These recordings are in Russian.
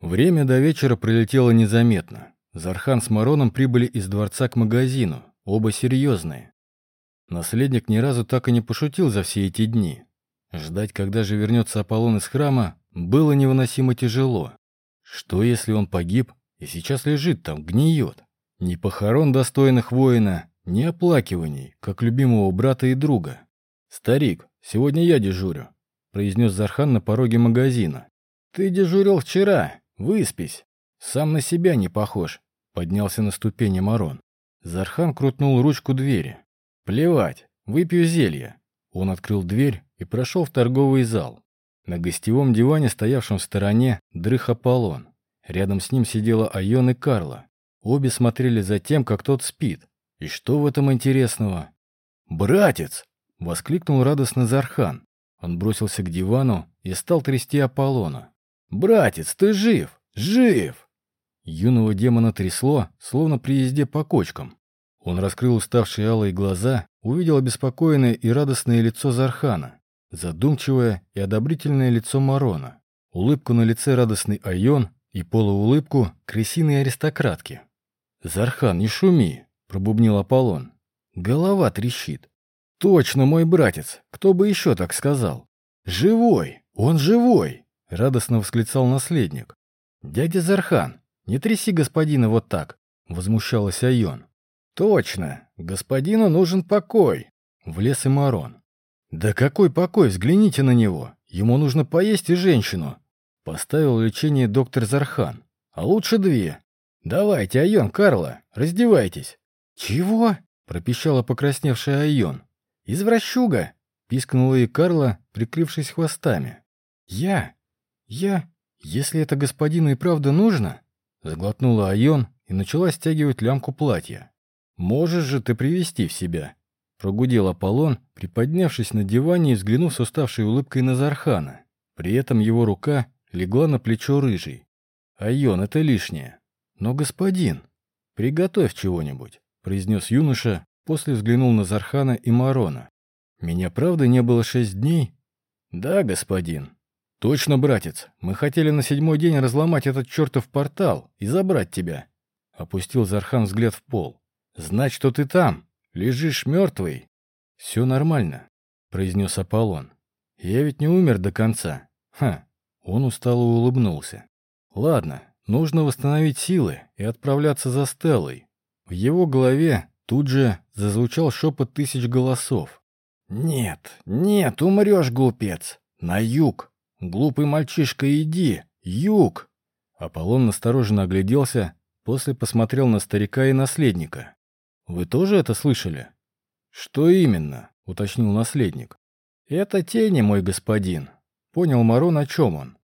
Время до вечера пролетело незаметно. Зархан с Мароном прибыли из дворца к магазину, оба серьезные. Наследник ни разу так и не пошутил за все эти дни. Ждать, когда же вернется Аполлон из храма, было невыносимо тяжело. Что, если он погиб и сейчас лежит там, гниет? Ни похорон достойных воина, ни оплакиваний, как любимого брата и друга. «Старик, сегодня я дежурю», — произнес Зархан на пороге магазина. «Ты дежурил вчера, выспись. Сам на себя не похож», — поднялся на ступени Марон. Зархан крутнул ручку двери. «Плевать, выпью зелье». Он открыл дверь и прошел в торговый зал. На гостевом диване, стоявшем в стороне, дрых Аполлон. Рядом с ним сидела Айон и Карла. Обе смотрели за тем, как тот спит. И что в этом интересного? «Братец!» — воскликнул радостно Зархан. Он бросился к дивану и стал трясти Аполлона. «Братец, ты жив! Жив!» Юного демона трясло, словно при езде по кочкам. Он раскрыл уставшие алые глаза, увидел обеспокоенное и радостное лицо Зархана, задумчивое и одобрительное лицо Марона, улыбку на лице радостный Айон и полуулыбку крысиной аристократки. «Зархан, не шуми!» — пробубнил Аполлон. «Голова трещит». «Точно, мой братец! Кто бы еще так сказал?» «Живой! Он живой!» — радостно восклицал наследник. «Дядя Зархан, не тряси господина вот так!» — возмущалась Айон. «Точно! Господину нужен покой!» — влез и Марон. «Да какой покой? Взгляните на него! Ему нужно поесть и женщину!» Поставил лечение доктор Зархан. «А лучше две. Давайте, Айон, Карла, раздевайтесь!» «Чего?» — пропищала покрасневшая Айон. «Извращуга!» — пискнула и Карла, прикрывшись хвостами. «Я? Я? Если это господину и правда нужно?» Заглотнула Айон и начала стягивать лямку платья. «Можешь же ты привести в себя!» Прогудел Аполлон, приподнявшись на диване и взглянув с уставшей улыбкой на Зархана. При этом его рука легла на плечо рыжий. «Айон, это лишнее. Но, господин, приготовь чего-нибудь», — произнес юноша, после взглянул на Зархана и Марона. «Меня правда не было шесть дней?» «Да, господин». «Точно, братец, мы хотели на седьмой день разломать этот чертов портал и забрать тебя». Опустил Зархан взгляд в пол. «Знать, что ты там, лежишь мертвый». «Все нормально», — произнес Аполлон. «Я ведь не умер до конца». «Ха». Он устало улыбнулся. «Ладно, нужно восстановить силы и отправляться за Стеллой». В его голове тут же зазвучал шепот тысяч голосов. «Нет, нет, умрешь, глупец! На юг! Глупый мальчишка, иди! Юг!» Аполлон настороженно огляделся, после посмотрел на старика и наследника. «Вы тоже это слышали?» «Что именно?» — уточнил наследник. «Это тени, мой господин», — понял Марон, о чем он.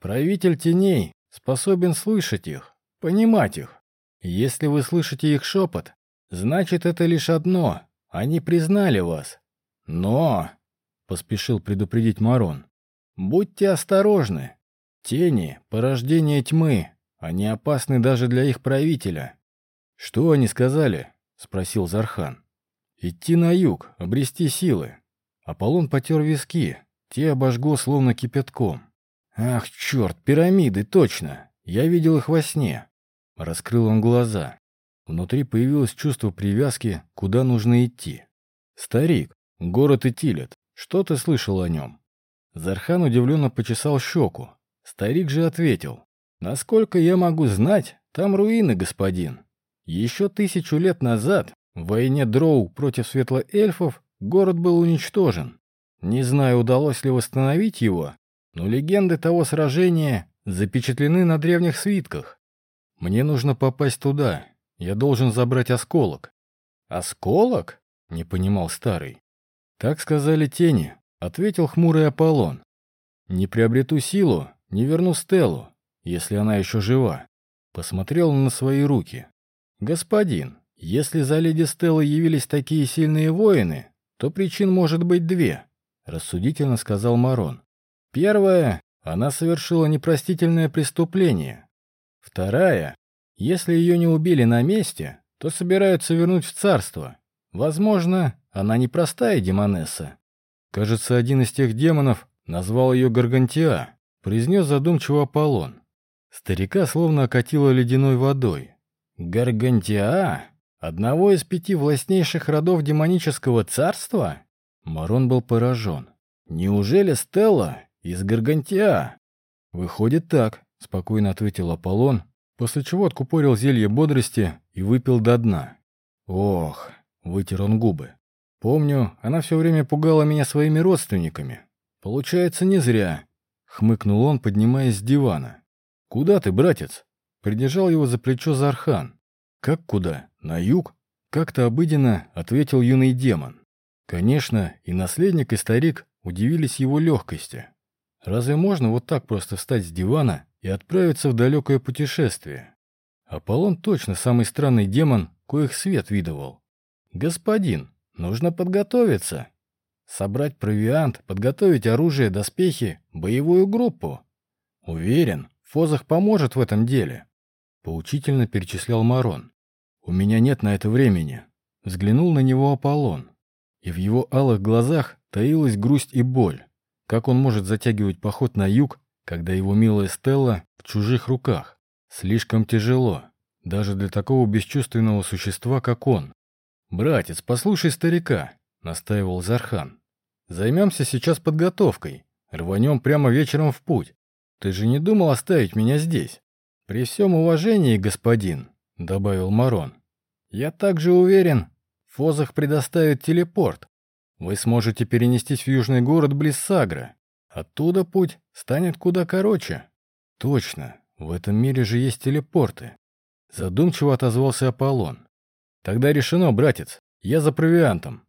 «Правитель теней способен слышать их, понимать их. Если вы слышите их шепот, значит, это лишь одно — они признали вас. Но, — поспешил предупредить Марон, — будьте осторожны. Тени — порождение тьмы, они опасны даже для их правителя. Что они сказали? — спросил Зархан. Идти на юг, обрести силы. Аполлон потер виски, те обожгло словно кипятком. Ах, черт, пирамиды, точно. Я видел их во сне. Раскрыл он глаза. Внутри появилось чувство привязки, куда нужно идти. Старик, город Итилет, что ты слышал о нем? Зархан удивленно почесал щеку. Старик же ответил. Насколько я могу знать, там руины, господин. Еще тысячу лет назад, в войне Дроу против светлоэльфов, город был уничтожен. Не знаю, удалось ли восстановить его, но легенды того сражения запечатлены на древних свитках. Мне нужно попасть туда. Я должен забрать осколок. Осколок? Не понимал старый. Так сказали тени, ответил хмурый Аполлон. Не приобрету силу, не верну Стеллу, если она еще жива. Посмотрел на свои руки. Господин, если за леди Стеллой явились такие сильные воины, то причин может быть две, рассудительно сказал Марон. Первое, она совершила непростительное преступление. Вторая, если ее не убили на месте, то собираются вернуть в царство. Возможно, она непростая демонесса. Кажется, один из тех демонов назвал ее Гаргантиа, произнес задумчиво Аполлон. Старика словно окатило ледяной водой. «Гаргантиа? Одного из пяти властнейших родов демонического царства?» Марон был поражен. «Неужели Стелла из Гаргантиа?» «Выходит так», — спокойно ответил Аполлон, после чего откупорил зелье бодрости и выпил до дна. «Ох», — вытер он губы. «Помню, она все время пугала меня своими родственниками. Получается, не зря», — хмыкнул он, поднимаясь с дивана. «Куда ты, братец?» Придержал его за плечо Зархан. «Как куда? На юг?» Как-то обыденно ответил юный демон. Конечно, и наследник, и старик удивились его легкости. Разве можно вот так просто встать с дивана и отправиться в далекое путешествие? Аполлон точно самый странный демон, коих свет видывал. «Господин, нужно подготовиться. Собрать провиант, подготовить оружие, доспехи, боевую группу. Уверен, Фозах поможет в этом деле», — поучительно перечислял Марон. «У меня нет на это времени», — взглянул на него Аполлон и в его алых глазах таилась грусть и боль. Как он может затягивать поход на юг, когда его милая Стелла в чужих руках? Слишком тяжело, даже для такого бесчувственного существа, как он. «Братец, послушай старика», — настаивал Зархан. «Займемся сейчас подготовкой. Рванем прямо вечером в путь. Ты же не думал оставить меня здесь?» «При всем уважении, господин», — добавил Марон. «Я также уверен, Фозах предоставит телепорт. Вы сможете перенестись в южный город близ Сагра. Оттуда путь станет куда короче. Точно, в этом мире же есть телепорты. Задумчиво отозвался Аполлон. Тогда решено, братец, я за провиантом.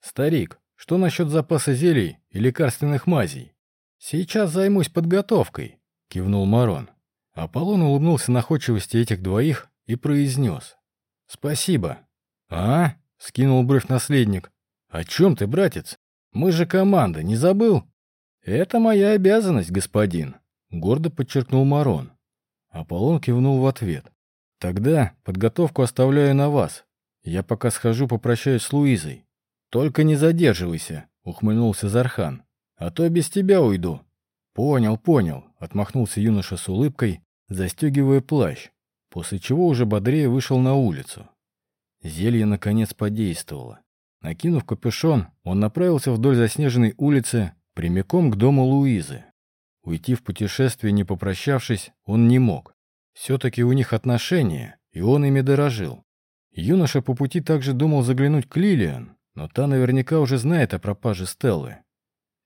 Старик, что насчет запаса зелий и лекарственных мазей? Сейчас займусь подготовкой, кивнул Марон. Аполлон улыбнулся находчивости этих двоих и произнес. «Спасибо». «А?» — скинул бровь наследник. «О чем ты, братец? Мы же команда, не забыл?» «Это моя обязанность, господин», — гордо подчеркнул Марон. Аполлон кивнул в ответ. «Тогда подготовку оставляю на вас. Я пока схожу попрощаюсь с Луизой. Только не задерживайся», — ухмыльнулся Зархан. «А то без тебя уйду». «Понял, понял», — отмахнулся юноша с улыбкой, застегивая плащ, после чего уже бодрее вышел на улицу. Зелье, наконец, подействовало. Накинув капюшон, он направился вдоль заснеженной улицы прямиком к дому Луизы. Уйти в путешествие, не попрощавшись, он не мог. Все-таки у них отношения, и он ими дорожил. Юноша по пути также думал заглянуть к Лилиан, но та наверняка уже знает о пропаже Стеллы.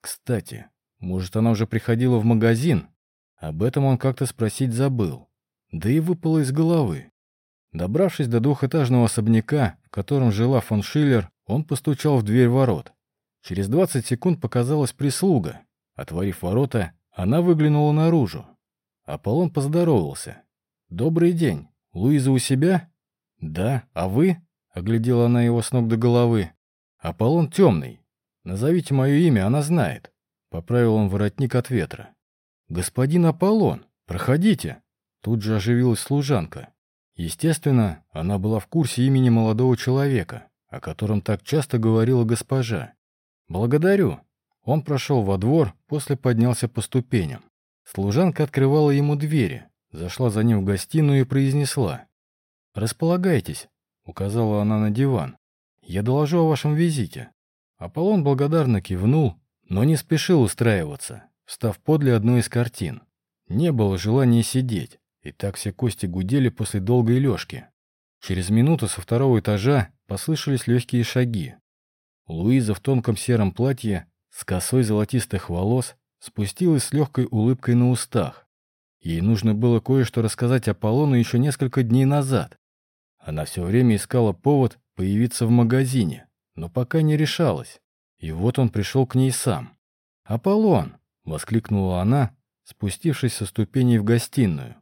Кстати, может, она уже приходила в магазин? Об этом он как-то спросить забыл. Да и выпало из головы. Добравшись до двухэтажного особняка, в котором жила фон Шиллер, он постучал в дверь ворот. Через 20 секунд показалась прислуга. Отворив ворота, она выглянула наружу. Аполлон поздоровался. «Добрый день. Луиза у себя?» «Да. А вы?» — оглядела она его с ног до головы. «Аполлон темный. Назовите мое имя, она знает». Поправил он воротник от ветра. «Господин Аполлон, проходите!» Тут же оживилась служанка. Естественно, она была в курсе имени молодого человека, о котором так часто говорила госпожа. «Благодарю». Он прошел во двор, после поднялся по ступеням. Служанка открывала ему двери, зашла за ним в гостиную и произнесла. «Располагайтесь», — указала она на диван. «Я доложу о вашем визите». Аполлон благодарно кивнул, но не спешил устраиваться, встав подле одной из картин. Не было желания сидеть. И так все кости гудели после долгой лёжки. Через минуту со второго этажа послышались легкие шаги. Луиза в тонком сером платье с косой золотистых волос спустилась с легкой улыбкой на устах. Ей нужно было кое-что рассказать Аполлону еще несколько дней назад. Она все время искала повод появиться в магазине, но пока не решалась. И вот он пришел к ней сам. «Аполлон!» — воскликнула она, спустившись со ступеней в гостиную.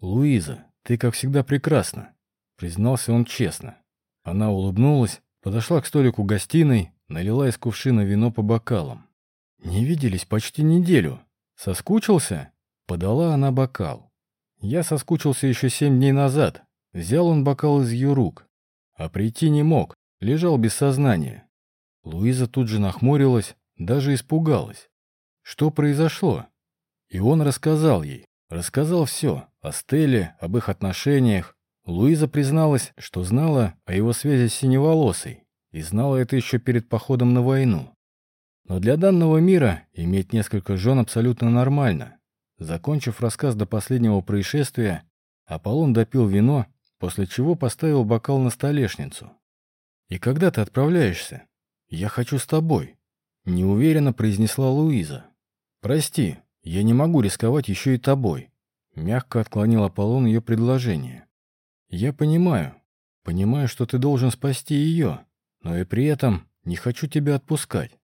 «Луиза, ты, как всегда, прекрасна», — признался он честно. Она улыбнулась, подошла к столику гостиной, налила из кувшина вино по бокалам. «Не виделись почти неделю. Соскучился?» Подала она бокал. Я соскучился еще семь дней назад. Взял он бокал из ее рук. А прийти не мог, лежал без сознания. Луиза тут же нахмурилась, даже испугалась. Что произошло? И он рассказал ей, Рассказал все о Стелле, об их отношениях. Луиза призналась, что знала о его связи с Синеволосой, и знала это еще перед походом на войну. Но для данного мира иметь несколько жен абсолютно нормально. Закончив рассказ до последнего происшествия, Аполлон допил вино, после чего поставил бокал на столешницу. «И когда ты отправляешься? Я хочу с тобой», — неуверенно произнесла Луиза. «Прости, я не могу рисковать еще и тобой», — мягко отклонил Аполлон ее предложение. «Я понимаю, понимаю, что ты должен спасти ее, но и при этом не хочу тебя отпускать».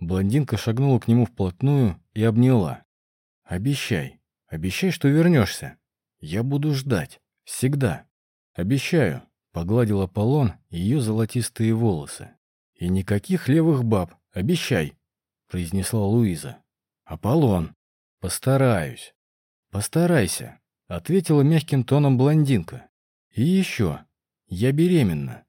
Блондинка шагнула к нему вплотную и обняла. «Обещай, обещай, что вернешься. Я буду ждать. Всегда. Обещаю», — погладил Аполлон ее золотистые волосы. «И никаких левых баб, обещай», — произнесла Луиза. «Аполлон, постараюсь». «Постарайся», — ответила мягким тоном блондинка. «И еще, я беременна».